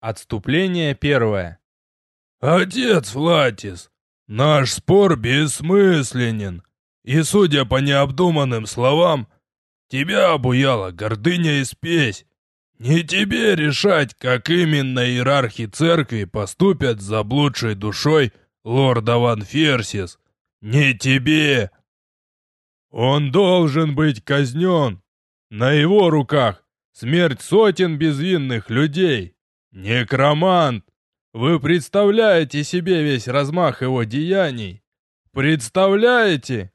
Отступление первое. «Отец Флатис, наш спор бессмысленен, и, судя по необдуманным словам, тебя обуяла гордыня и спесь. Не тебе решать, как именно иерархи церкви поступят с заблудшей душой лорда Ван Ферсис. Не тебе! Он должен быть казнен. На его руках смерть сотен безвинных людей. Некромант! Вы представляете себе весь размах его деяний? Представляете?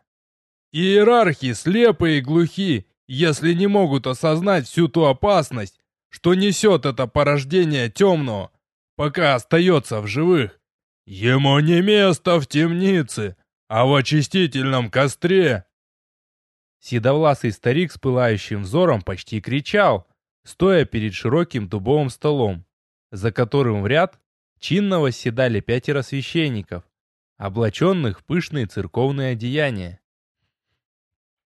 Иерархи слепы и глухи, если не могут осознать всю ту опасность, что несет это порождение темного, пока остается в живых. Ему не место в темнице, а в очистительном костре. Седовласый старик с пылающим взором почти кричал, стоя перед широким дубовым столом, за которым в ряд чинно восседали пятеро священников, облаченных в пышные церковные одеяния.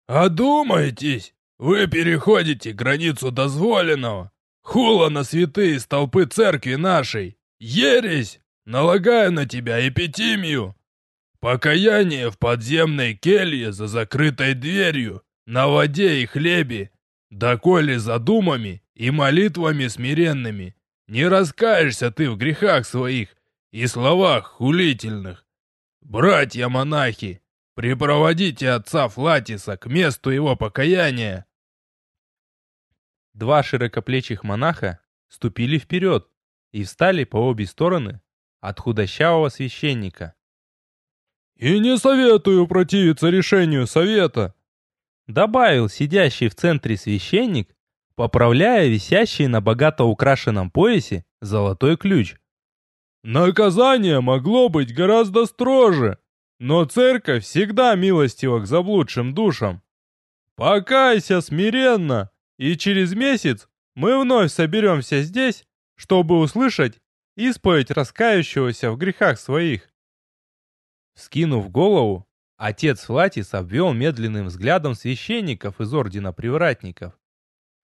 «Одумайтесь! Вы переходите границу дозволенного! Хула на святые столпы церкви нашей! Ересь! Налагаю на тебя эпитимию! Покаяние в подземной келье за закрытой дверью, на воде и хлебе, доколе за думами и молитвами смиренными не раскаешься ты в грехах своих и словах хулительных. Братья-монахи, припроводите отца Флатиса к месту его покаяния. Два широкоплечих монаха ступили вперед и встали по обе стороны от худощавого священника. «И не советую противиться решению совета», добавил сидящий в центре священник, поправляя висящий на богато украшенном поясе золотой ключ. «Наказание могло быть гораздо строже, но церковь всегда милостива к заблудшим душам. Покайся смиренно, и через месяц мы вновь соберемся здесь, чтобы услышать исповедь раскающегося в грехах своих». Скинув голову, отец Флатис обвел медленным взглядом священников из ордена привратников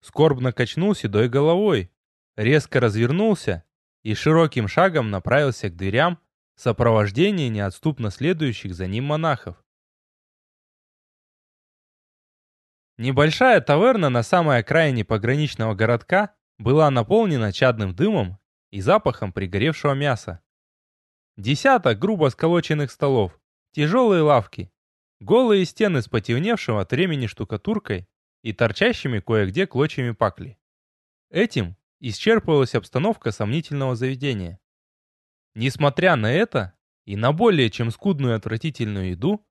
скорбно качнул седой головой, резко развернулся и широким шагом направился к дверям в сопровождении неотступно следующих за ним монахов. Небольшая таверна на самой окраине пограничного городка была наполнена чадным дымом и запахом пригоревшего мяса. Десяток грубо сколоченных столов, тяжелые лавки, голые стены с потемневшим от времени штукатуркой и торчащими кое-где клочьями пакли. Этим исчерпывалась обстановка сомнительного заведения. Несмотря на это и на более чем скудную отвратительную еду,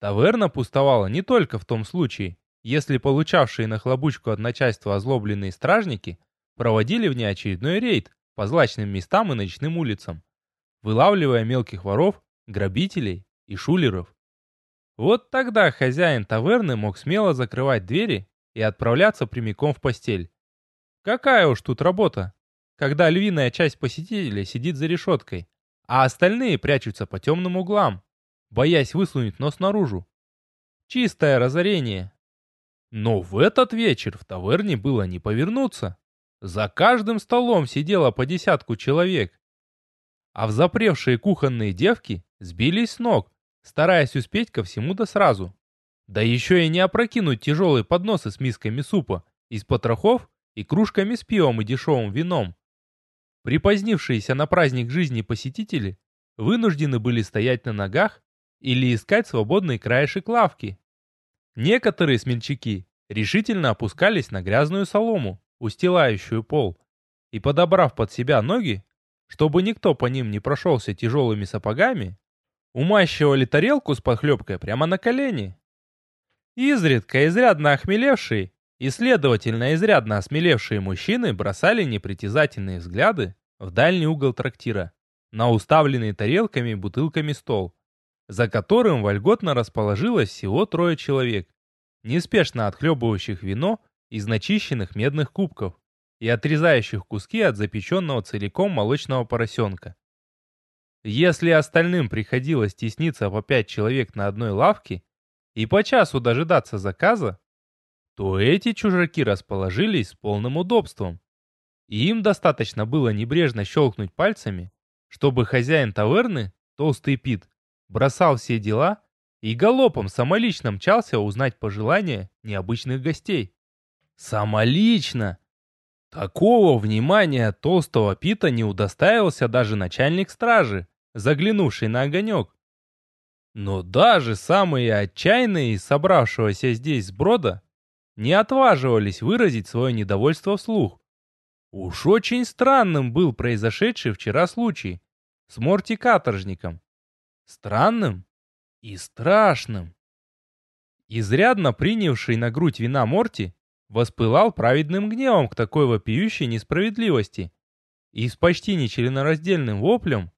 таверна пустовала не только в том случае, если получавшие нахлобучку от начальства озлобленные стражники проводили в ней очередной рейд по злачным местам и ночным улицам, вылавливая мелких воров, грабителей и шулеров. Вот тогда хозяин таверны мог смело закрывать двери и отправляться прямиком в постель. Какая уж тут работа, когда львиная часть посетителей сидит за решеткой, а остальные прячутся по темным углам, боясь высунуть нос наружу. Чистое разорение. Но в этот вечер в таверне было не повернуться. За каждым столом сидело по десятку человек. А взапревшие кухонные девки сбились с ног, стараясь успеть ко всему да сразу. Да еще и не опрокинуть тяжелые подносы с мисками супа из потрохов и кружками с пивом и дешевым вином. Припозднившиеся на праздник жизни посетители вынуждены были стоять на ногах или искать свободный краешек лавки. Некоторые смельчаки решительно опускались на грязную солому, устилающую пол, и, подобрав под себя ноги, чтобы никто по ним не прошелся тяжелыми сапогами, умащивали тарелку с подхлебкой прямо на колени. Изредка изрядно охмелевшие и, следовательно, изрядно осмелевшие мужчины бросали непритязательные взгляды в дальний угол трактира, на уставленный тарелками и бутылками стол, за которым вольготно расположилось всего трое человек, неспешно отхлебывающих вино из начищенных медных кубков и отрезающих куски от запеченного целиком молочного поросенка. Если остальным приходилось тесниться по пять человек на одной лавке и по часу дожидаться заказа, то эти чужаки расположились с полным удобством. И им достаточно было небрежно щелкнуть пальцами, чтобы хозяин таверны, толстый Пит, бросал все дела и галопом самолично мчался узнать пожелания необычных гостей. Самолично! Такого внимания толстого Пита не удостаивался даже начальник стражи, заглянувший на огонек. Но даже самые отчаянные из собравшегося здесь сброда не отваживались выразить свое недовольство вслух. Уж очень странным был произошедший вчера случай с Морти-каторжником. Странным и страшным. Изрядно принявший на грудь вина Морти воспылал праведным гневом к такой вопиющей несправедливости и с почти нечленораздельным воплем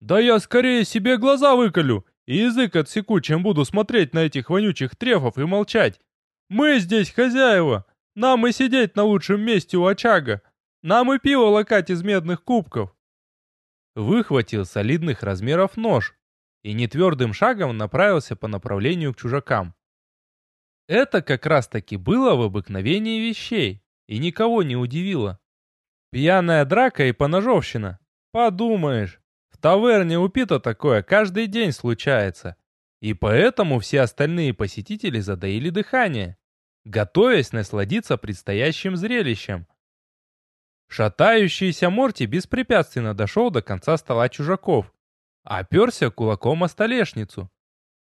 «Да я скорее себе глаза выколю и язык отсеку, чем буду смотреть на этих вонючих трефов и молчать! Мы здесь хозяева! Нам и сидеть на лучшем месте у очага! Нам и пиво лакать из медных кубков!» Выхватил солидных размеров нож и нетвердым шагом направился по направлению к чужакам. Это как раз-таки было в обыкновении вещей и никого не удивило. Пьяная драка и поножовщина. Подумаешь, в таверне у такое каждый день случается. И поэтому все остальные посетители задаили дыхание, готовясь насладиться предстоящим зрелищем. Шатающийся Морти беспрепятственно дошел до конца стола чужаков, оперся кулаком о столешницу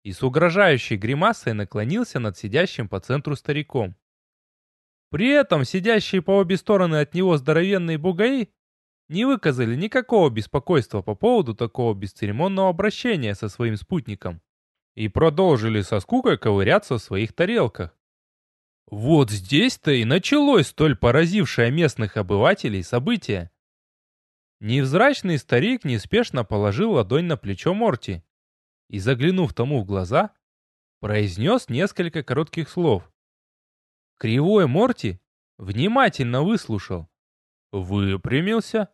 и с угрожающей гримасой наклонился над сидящим по центру стариком. При этом сидящие по обе стороны от него здоровенные бугаи не выказали никакого беспокойства по поводу такого бесцеремонного обращения со своим спутником и продолжили со скукой ковыряться в своих тарелках. Вот здесь-то и началось столь поразившее местных обывателей событие. Невзрачный старик неспешно положил ладонь на плечо Морти и, заглянув тому в глаза, произнес несколько коротких слов. Кривой Морти внимательно выслушал, выпрямился,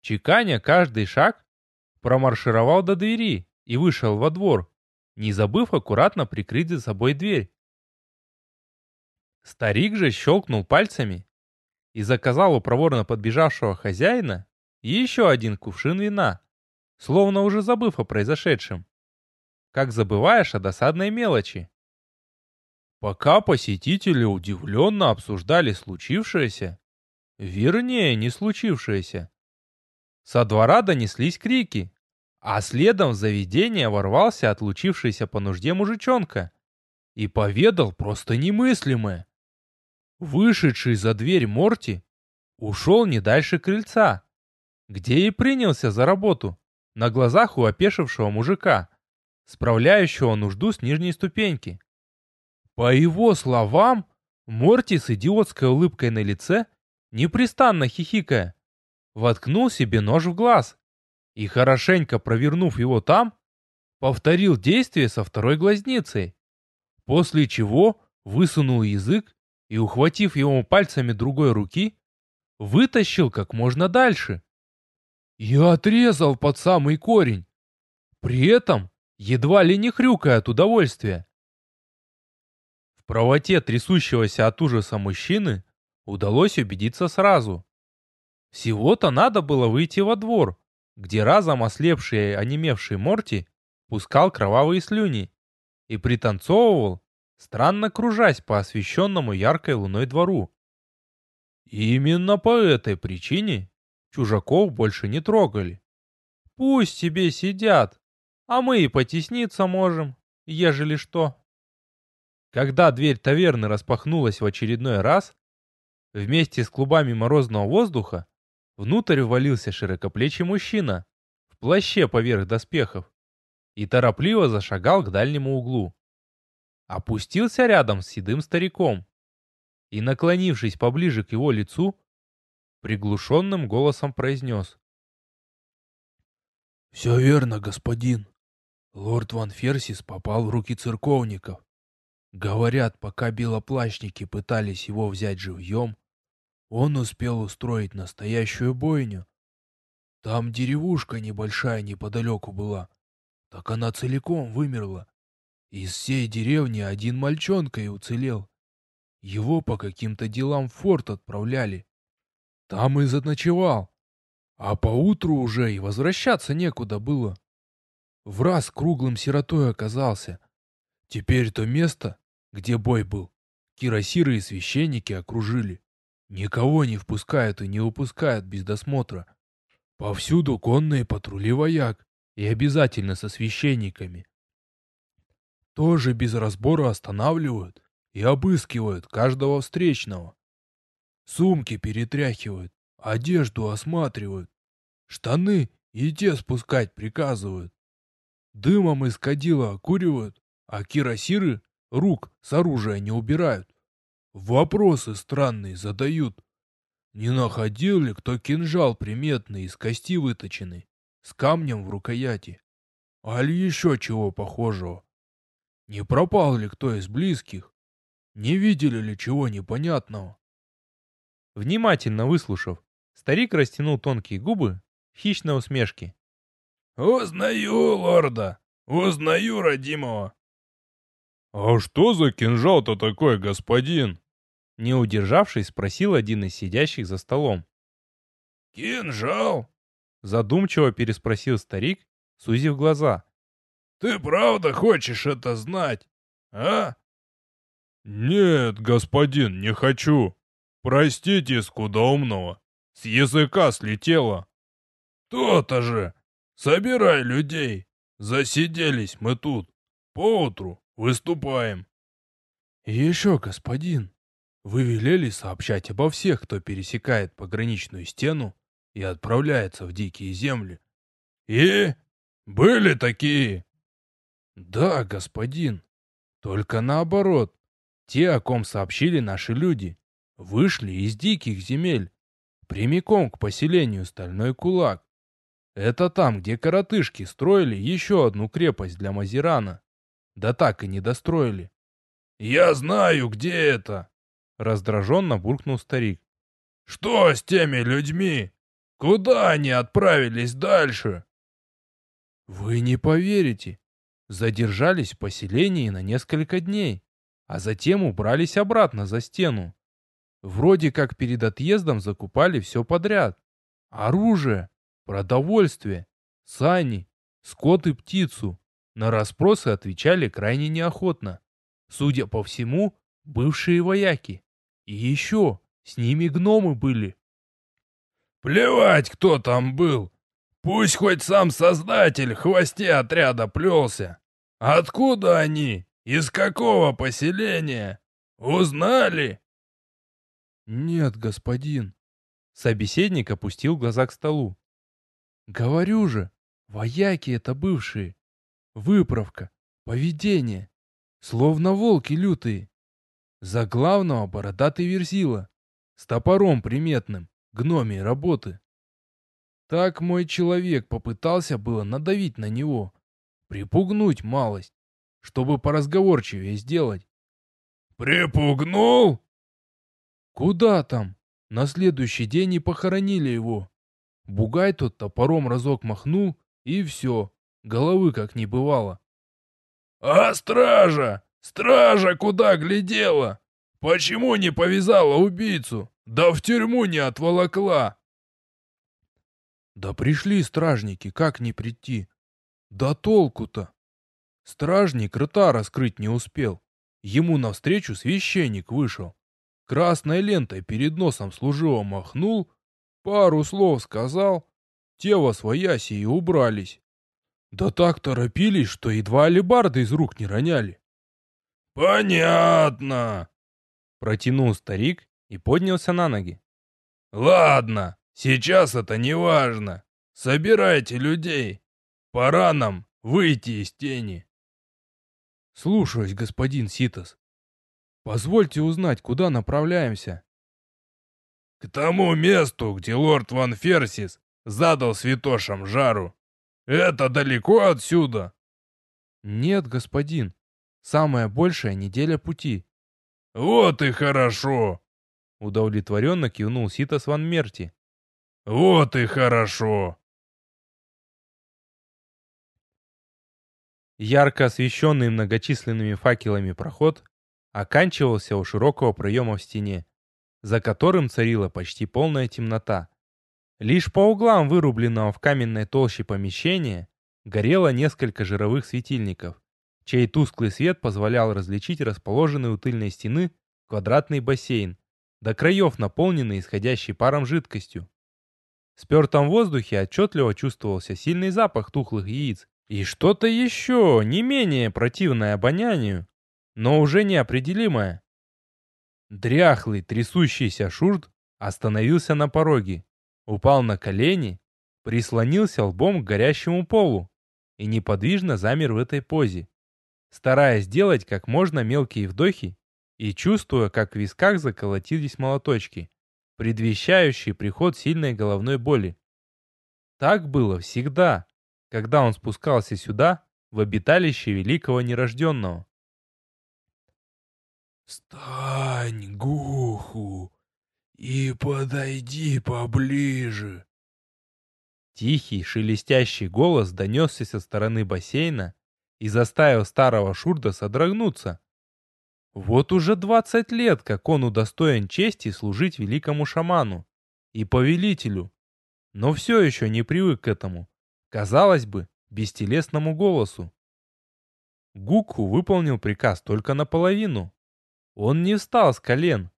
чеканя каждый шаг, промаршировал до двери и вышел во двор, не забыв аккуратно прикрыть за собой дверь. Старик же щелкнул пальцами и заказал у проворно подбежавшего хозяина еще один кувшин вина, словно уже забыв о произошедшем как забываешь о досадной мелочи. Пока посетители удивленно обсуждали случившееся, вернее, не случившееся, со двора донеслись крики, а следом в заведение ворвался отлучившийся по нужде мужичонка и поведал просто немыслимое. Вышедший за дверь Морти ушел не дальше крыльца, где и принялся за работу, на глазах у опешившего мужика, справляющего нужду с нижней ступеньки. По его словам, Морти с идиотской улыбкой на лице, непрестанно хихикая, воткнул себе нож в глаз и, хорошенько провернув его там, повторил действие со второй глазницей, после чего высунул язык и, ухватив его пальцами другой руки, вытащил как можно дальше. Я отрезал под самый корень. При этом едва ли не хрюкая от удовольствия. В правоте трясущегося от ужаса мужчины удалось убедиться сразу. Всего-то надо было выйти во двор, где разом ослепший и онемевший Морти пускал кровавые слюни и пританцовывал, странно кружась по освещенному яркой луной двору. И именно по этой причине чужаков больше не трогали. Пусть себе сидят, а мы и потесниться можем, ежели что. Когда дверь таверны распахнулась в очередной раз, вместе с клубами морозного воздуха внутрь ввалился широкоплечий мужчина в плаще поверх доспехов и торопливо зашагал к дальнему углу. Опустился рядом с седым стариком и, наклонившись поближе к его лицу, приглушенным голосом произнес. «Все верно, господин. Лорд Ван Ферсис попал в руки церковников. Говорят, пока белоплащники пытались его взять живьем, он успел устроить настоящую бойню. Там деревушка небольшая неподалеку была. Так она целиком вымерла. Из всей деревни один мальчонка и уцелел. Его по каким-то делам в форт отправляли. Там и заночевал. А поутру уже и возвращаться некуда было. В раз круглым сиротой оказался. Теперь то место, где бой был, кирасиры и священники окружили. Никого не впускают и не выпускают без досмотра. Повсюду конные патрули вояк, и обязательно со священниками. Тоже без разбора останавливают и обыскивают каждого встречного. Сумки перетряхивают, одежду осматривают, штаны и те спускать приказывают. Дымом из кадила окуривают, а кирасиры рук с оружия не убирают. Вопросы странные задают. Не находил ли кто кинжал приметный из кости выточенный, с камнем в рукояти? Али еще чего похожего? Не пропал ли кто из близких? Не видели ли чего непонятного? Внимательно выслушав, старик растянул тонкие губы в хищной усмешке. «Узнаю лорда! Узнаю родимого!» «А что за кинжал-то такой, господин?» Не удержавшись, спросил один из сидящих за столом. «Кинжал?» Задумчиво переспросил старик, сузив глаза. «Ты правда хочешь это знать, а?» «Нет, господин, не хочу. Простите, скудоумного. С языка слетело». «То-то же! Собирай людей! Засиделись мы тут. Поутру выступаем». «Еще, господин, вы велели сообщать обо всех, кто пересекает пограничную стену и отправляется в дикие земли». «И? Были такие?» «Да, господин. Только наоборот. Те, о ком сообщили наши люди, вышли из диких земель, прямиком к поселению Стальной Кулак. Это там, где коротышки строили еще одну крепость для Мазирана. Да так и не достроили. «Я знаю, где это!» Раздраженно буркнул старик. «Что с теми людьми? Куда они отправились дальше?» «Вы не поверите. Задержались в поселении на несколько дней а затем убрались обратно за стену. Вроде как перед отъездом закупали все подряд. Оружие, продовольствие, сани, скот и птицу. На расспросы отвечали крайне неохотно. Судя по всему, бывшие вояки. И еще, с ними гномы были. Плевать, кто там был. Пусть хоть сам создатель в хвосте отряда плелся. Откуда они? Из какого поселения? Узнали? Нет, господин. Собеседник опустил глаза к столу. Говорю же, вояки это бывшие. Выправка, поведение. Словно волки лютые. За главного бородатый верзила. С топором приметным, гномей работы. Так мой человек попытался было надавить на него. Припугнуть малость чтобы поразговорчивее сделать. «Припугнул?» «Куда там? На следующий день и похоронили его. Бугай тот топором разок махнул, и все, головы как не бывало». «А стража? Стража куда глядела? Почему не повязала убийцу? Да в тюрьму не отволокла!» «Да пришли стражники, как не прийти? Да толку-то!» Стражник рта раскрыть не успел. Ему навстречу священник вышел. Красной лентой перед носом служивого махнул, пару слов сказал, те во свояси и убрались. Да так торопились, что едва алебарды из рук не роняли. «Понятно!» Протянул старик и поднялся на ноги. «Ладно, сейчас это не важно. Собирайте людей. Пора нам выйти из тени». Слушаюсь, господин Ситос. Позвольте узнать, куда направляемся. К тому месту, где лорд Ван Ферсис задал святошам жару. Это далеко отсюда? Нет, господин. Самая большая неделя пути. Вот и хорошо. Удовлетворенно кивнул Ситос Ван Мерти. Вот и хорошо. Ярко освещенный многочисленными факелами проход оканчивался у широкого проема в стене. за которым царила почти полная темнота. Лишь по углам вырубленного в каменной толще помещения горело несколько жировых светильников, чей тусклый свет позволял различить расположенный у тыльной стены квадратный бассейн, до краев наполненный исходящей паром жидкостью. В спертом воздухе отчетливо чувствовался сильный запах тухлых яиц и что-то еще, не менее противное обонянию, но уже неопределимое. Дряхлый, трясущийся шурт остановился на пороге, упал на колени, прислонился лбом к горящему полу и неподвижно замер в этой позе, стараясь сделать как можно мелкие вдохи и чувствуя, как в висках заколотились молоточки, предвещающие приход сильной головной боли. Так было всегда, когда он спускался сюда, в обиталище великого нерожденного. «Стань, Гуху, и подойди поближе!» Тихий, шелестящий голос донесся со стороны бассейна и заставил старого Шурда содрогнуться. Вот уже двадцать лет, как он удостоен чести служить великому шаману и повелителю, но все еще не привык к этому, казалось бы, бестелесному голосу. Гукху выполнил приказ только наполовину. Он не встал с колен,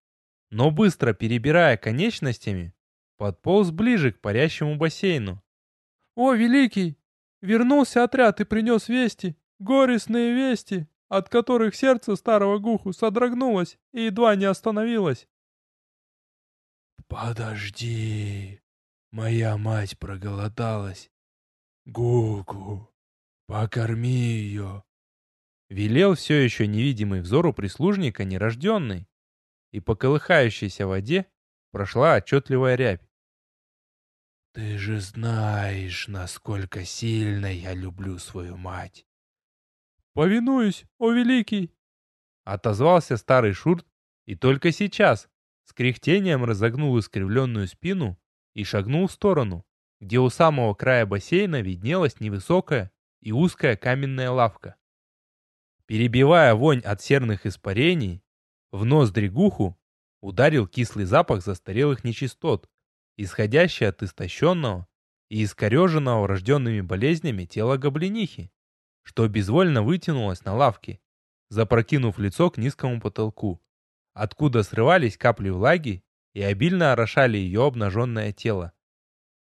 но быстро перебирая конечностями, подполз ближе к парящему бассейну. «О, великий! Вернулся отряд и принес вести, горестные вести, от которых сердце старого Гуху содрогнулось и едва не остановилось». «Подожди, моя мать проголодалась. Гуку, покорми ее!» Велел все еще невидимый взору прислужника нерожденный, и по колыхающейся воде прошла отчетливая рябь. «Ты же знаешь, насколько сильно я люблю свою мать!» «Повинуюсь, о великий!» Отозвался старый шурт, и только сейчас с кряхтением разогнул искривленную спину и шагнул в сторону, где у самого края бассейна виднелась невысокая и узкая каменная лавка. Перебивая вонь от серных испарений, в нос дрегуху ударил кислый запах застарелых нечистот, исходящий от истощенного и искореженного врожденными болезнями тела гоблинихи, что безвольно вытянулось на лавке, запрокинув лицо к низкому потолку, откуда срывались капли влаги и обильно орошали ее обнаженное тело.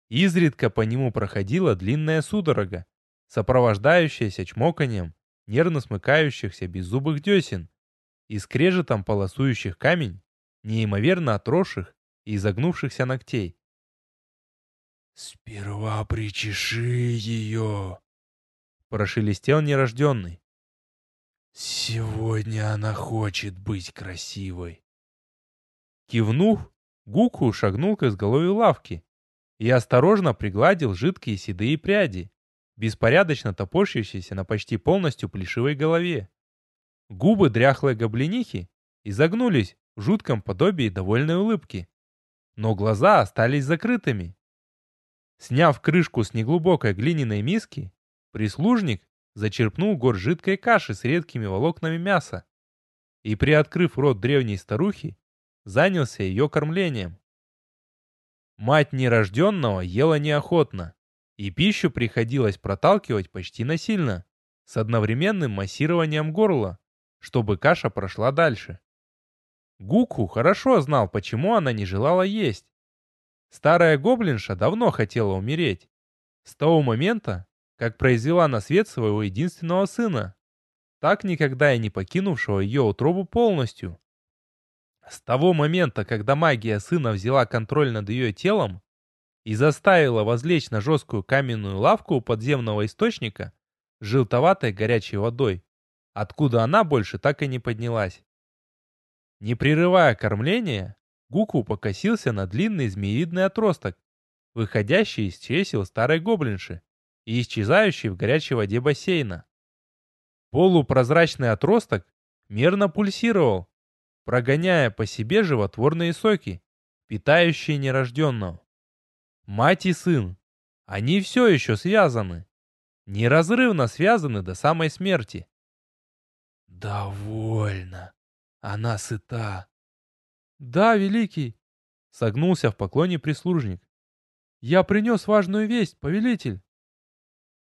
Изредка по нему проходила длинная судорога, сопровождающаяся чмоканием нервно смыкающихся беззубых десен и скрежетом полосующих камень, неимоверно отросших и изогнувшихся ногтей. «Сперва причеши ее!» — прошелестел нерожденный. «Сегодня она хочет быть красивой!» Кивнув, Гуку шагнул к изголовью лавки и осторожно пригладил жидкие седые пряди, беспорядочно топорщащейся на почти полностью плешивой голове. Губы дряхлой гоблинихи изогнулись в жутком подобии довольной улыбки, но глаза остались закрытыми. Сняв крышку с неглубокой глиняной миски, прислужник зачерпнул гор жидкой каши с редкими волокнами мяса и, приоткрыв рот древней старухи, занялся ее кормлением. Мать нерожденного ела неохотно, и пищу приходилось проталкивать почти насильно, с одновременным массированием горла, чтобы каша прошла дальше. Гукху хорошо знал, почему она не желала есть. Старая гоблинша давно хотела умереть. С того момента, как произвела на свет своего единственного сына, так никогда и не покинувшего ее утробу полностью. С того момента, когда магия сына взяла контроль над ее телом, и заставила возлечь на жесткую каменную лавку у подземного источника желтоватой горячей водой, откуда она больше так и не поднялась. Не прерывая кормления, Гуку покосился на длинный змеевидный отросток, выходящий из чресел старой гоблинши и исчезающий в горячей воде бассейна. Полупрозрачный отросток мерно пульсировал, прогоняя по себе животворные соки, питающие нерожденного. Мать и сын. Они все еще связаны. Неразрывно связаны до самой смерти. «Довольно. Она сыта. Да, великий, согнулся в поклоне прислужник. Я принес важную весть, повелитель.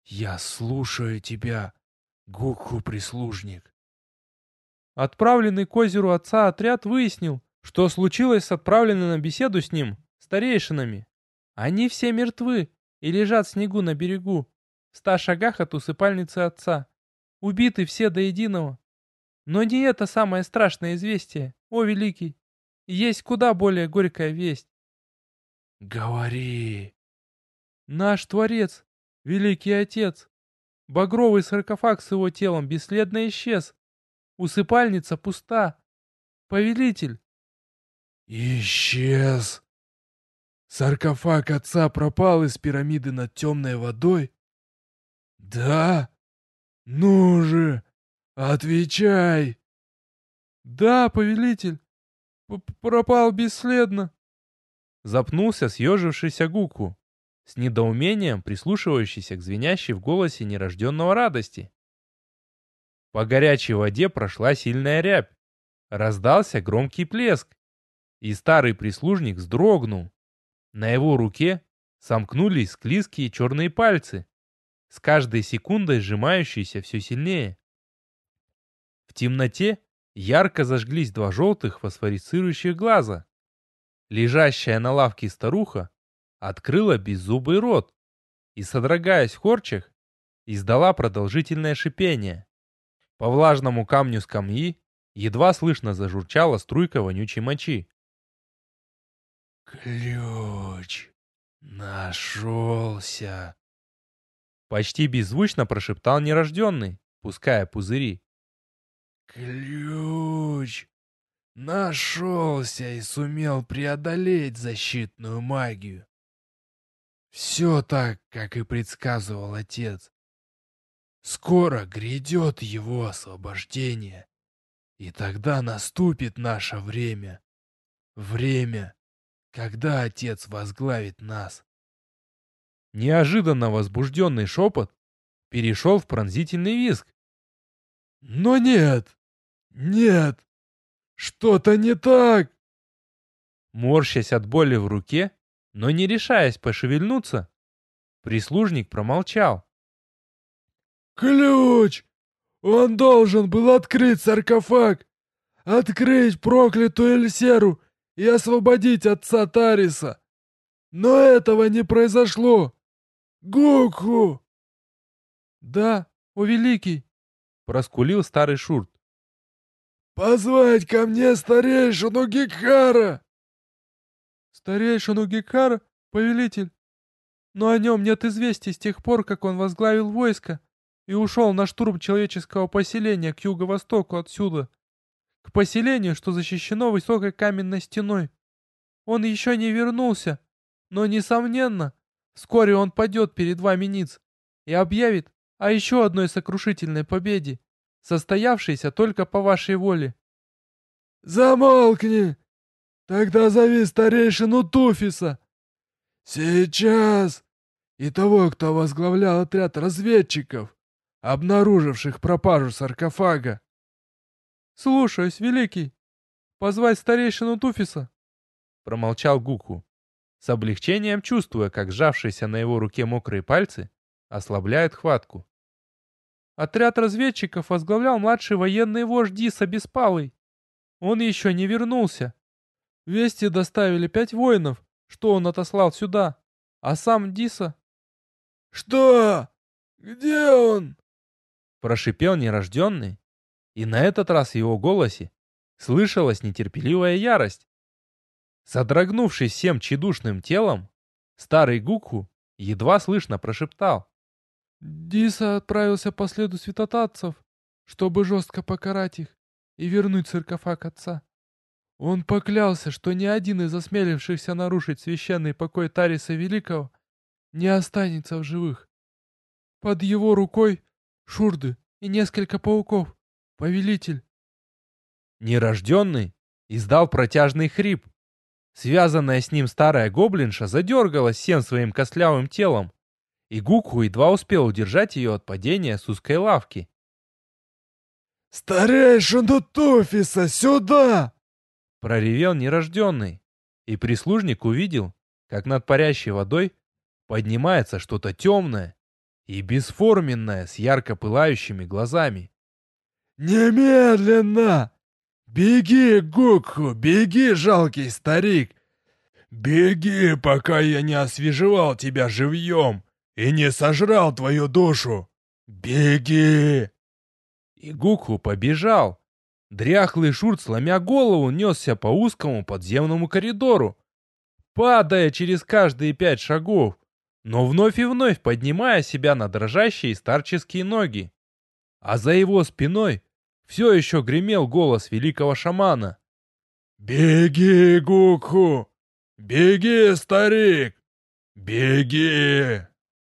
Я слушаю тебя, Гукху-прислужник. Отправленный к озеру отца отряд выяснил, что случилось с отправленным на беседу с ним старейшинами. Они все мертвы и лежат в снегу на берегу, в ста шагах от усыпальницы отца. Убиты все до единого. Но не это самое страшное известие, о великий. Есть куда более горькая весть. Говори. Наш Творец, Великий Отец, багровый саркофаг с его телом бесследно исчез. Усыпальница пуста. Повелитель. Исчез. Саркофаг отца пропал из пирамиды над темной водой? Да? Ну же, отвечай. Да, повелитель. П пропал бесследно. Запнулся съежившийся Гуку, с недоумением прислушивающийся к звенящей в голосе нерожденного радости. По горячей воде прошла сильная рябь. Раздался громкий плеск, и старый прислужник вздрогнул. На его руке сомкнулись склизкие черные пальцы, с каждой секундой сжимающиеся все сильнее. В темноте ярко зажглись два желтых фосфорицирующих глаза. Лежащая на лавке старуха открыла беззубый рот и, содрогаясь в корчах, издала продолжительное шипение. По влажному камню скамьи едва слышно зажурчала струйка вонючей мочи. «Ключ нашелся!» Почти беззвучно прошептал нерожденный, пуская пузыри. «Ключ нашелся и сумел преодолеть защитную магию. Все так, как и предсказывал отец. Скоро грядет его освобождение, и тогда наступит наше время. Время, когда отец возглавит нас. Неожиданно возбужденный шепот перешел в пронзительный визг. Но нет, нет, что-то не так. Морщась от боли в руке, но не решаясь пошевельнуться, прислужник промолчал. «Ключ! Он должен был открыть саркофаг, открыть проклятую Эльсеру и освободить отца Тариса. Но этого не произошло. Гукху!» «Да, о великий!» — проскулил старый Шурт. «Позвать ко мне старейшину Гекхара!» «Старейшину Гекхара, повелитель? Но о нем нет известий с тех пор, как он возглавил войско и ушел на штурм человеческого поселения к юго-востоку отсюда, к поселению, что защищено высокой каменной стеной. Он еще не вернулся, но, несомненно, вскоре он падет перед вами ниц и объявит о еще одной сокрушительной победе, состоявшейся только по вашей воле. «Замолкни! Тогда зови старейшину Туфиса! Сейчас! И того, кто возглавлял отряд разведчиков!» обнаруживших пропажу саркофага. «Слушаюсь, великий. Позвать старейшину Туфиса?» Промолчал Гуку, с облегчением чувствуя, как сжавшиеся на его руке мокрые пальцы ослабляют хватку. Отряд разведчиков возглавлял младший военный вождь Диса Беспалый. Он еще не вернулся. Вести доставили пять воинов, что он отослал сюда, а сам Диса... «Что? Где он?» Прошипел нерожденный, и на этот раз в его голосе слышалась нетерпеливая ярость. Содрогнувшись всем тщедушным телом, старый Гуку едва слышно прошептал. «Диса отправился по следу святотатцев, чтобы жестко покарать их и вернуть саркофаг отца. Он поклялся, что ни один из осмелившихся нарушить священный покой Тариса Великого не останется в живых. Под его рукой Шурды и несколько пауков. Повелитель. Нерожденный издал протяжный хрип. Связанная с ним старая гоблинша задергалась всем своим костлявым телом, и Гуку едва успел удержать ее от падения с узкой лавки. «Старейшину Туфиса сюда!» Проревел нерожденный, и прислужник увидел, как над парящей водой поднимается что-то темное и бесформенное с ярко пылающими глазами. «Немедленно! Беги, Гукху, беги, жалкий старик! Беги, пока я не освежевал тебя живьем и не сожрал твою душу! Беги!» И Гукху побежал. Дряхлый Шурт, сломя голову, несся по узкому подземному коридору, падая через каждые пять шагов, но вновь и вновь поднимая себя на дрожащие старческие ноги. А за его спиной все еще гремел голос великого шамана. «Беги, Гукху! Беги, старик! Беги!»